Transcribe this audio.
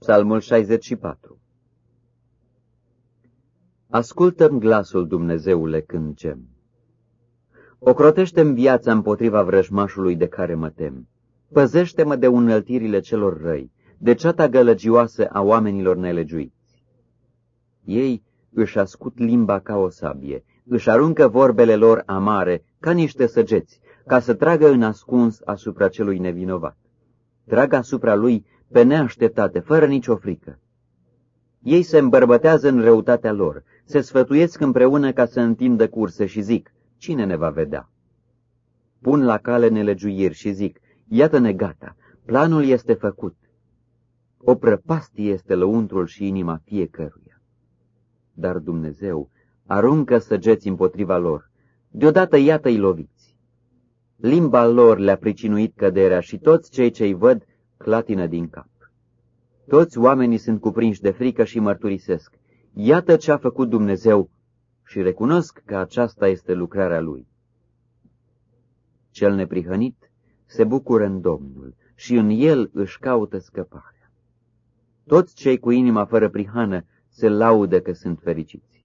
Psalmul 64 Ascultăm glasul Dumnezeule când gem. Ocrotește-mi viața împotriva vrăjmașului de care mă tem. Păzește-mă de unăltirile celor răi, de ceata gălăgioasă a oamenilor nelegiuiți. Ei își ascut limba ca o sabie, își aruncă vorbele lor amare ca niște săgeți, ca să tragă în ascuns asupra celui nevinovat. Trag asupra lui pe neașteptate, fără nicio frică. Ei se îmbărbătează în răutatea lor, se sfătuiesc împreună ca să întindă curse și zic, cine ne va vedea? Pun la cale nelegiuiri și zic, iată-ne gata, planul este făcut. O prăpastie este lăuntrul și inima fiecăruia. Dar Dumnezeu aruncă săgeți împotriva lor, deodată iată-i loviți. Limba lor le-a pricinuit căderea și toți cei ce-i văd clatină din cap. Toți oamenii sunt cuprinși de frică și mărturisesc. Iată ce a făcut Dumnezeu și recunosc că aceasta este lucrarea Lui. Cel neprihănit se bucură în Domnul și în El își caută scăparea. Toți cei cu inima fără prihană se laudă că sunt fericiți.